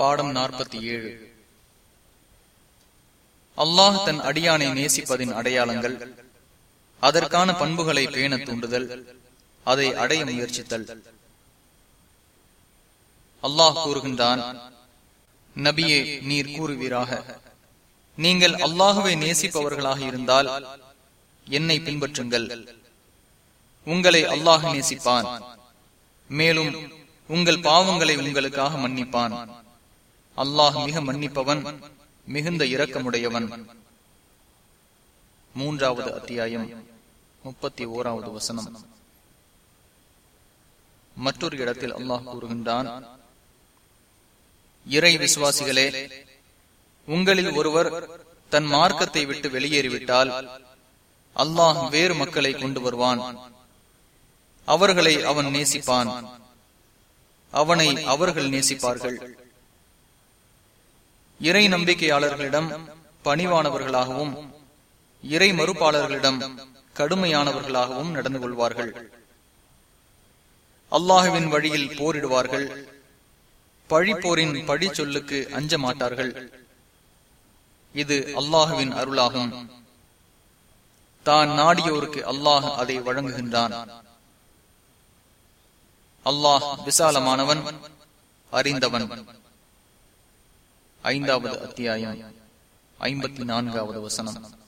பாடம் நாற்பத்தி ஏழு. அல்லாஹ் தன் அடியானை நேசிப்பதின் அடையாளங்கள் அதற்கான பண்புகளை பேண தூண்டுதல் அதை அடைய முயற்சித்தல். அல்லாஹ் கூறுகின்றான் நபியே நீர் கூறுவீராக. நீங்கள் அல்லாஹுவை நேசிப்பவர்களாக இருந்தால் என்னை பின்பற்றுங்கள். உங்களை அல்லாஹ் நேசிப்பான். மேலும் உங்கள் பாவங்களை உங்களுக்காக மன்னிப்பான். அல்லாஹ் மிக மன்னிப்பவன் மிகுந்த இரக்கமுடையவன். மூன்றாவது அத்தியாயம் முப்பத்தி ஓராவது வசனம். மற்றொரு இடத்தில் அல்லாஹ் கூறுகின்றான் இறை விசுவாசிகளே உங்களில் ஒருவர் தன் மார்க்கத்தை விட்டு வெளியேறிவிட்டால் அல்லாஹ் வேறு மக்களை கொண்டு வருவான். அவர்களை அவன் நேசிப்பான். அவனை அவர்கள் நேசிப்பார்கள். இறை நம்பிக்கையாளர்களிடம் பணிவானவர்களாகவும் இறை மறுப்பாளர்களிடம் கடுமையானவர்களாகவும் நடந்து கொள்வார்கள். அல்லாஹுவின் வழியில் போரிடுவார்கள். பழிப்போரின் பழி சொல்லுக்கு அஞ்ச மாட்டார்கள் இது அல்லாஹுவின் அருளாகும். தான் நாடியோருக்கு அல்லாஹ் அதை வழங்குகின்றான். அல்லாஹ் விசாலமானவன் அறிந்தவன். ஐந்தாவது அத்தியாயம் ஐம்பத்தி நான்காவது வசனம்.